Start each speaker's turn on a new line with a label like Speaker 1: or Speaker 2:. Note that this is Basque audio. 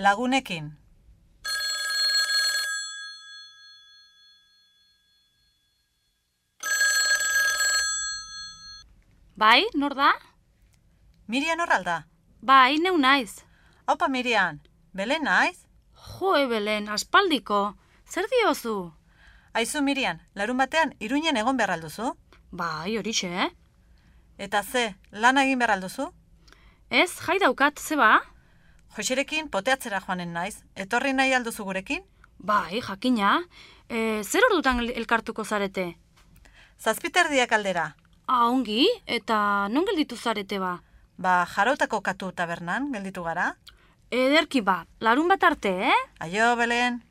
Speaker 1: Lagunekin.
Speaker 2: Bai, nor da?
Speaker 1: Mirian horralda.
Speaker 2: Bai, neu naiz.
Speaker 1: Haupa Mirian, Belen naiz?
Speaker 2: Jo, ebelen, aspaldiko. Zer diozu?
Speaker 1: Aizu Mirian, larun batean iruinen egon behar alduzu?
Speaker 2: Bai, horixe, eh?
Speaker 1: Eta ze, lan egin behar alduzu?
Speaker 2: Ez, jai daukat, ze ba?
Speaker 1: Joxerekin poteatzera joanen naiz. Etorri nahi alduzu gurekin?
Speaker 2: Bai, jakina. E, zer ordutan el- elkartuko zarete?
Speaker 1: Zazpiterdiak aldera.
Speaker 2: Ah, ongi, eta non gelditu zarete ba?
Speaker 1: Ba, jarautako katu tabernan, gelditu gara.
Speaker 2: Ederki ba, larun bat arte, eh?
Speaker 1: Aio, Belen.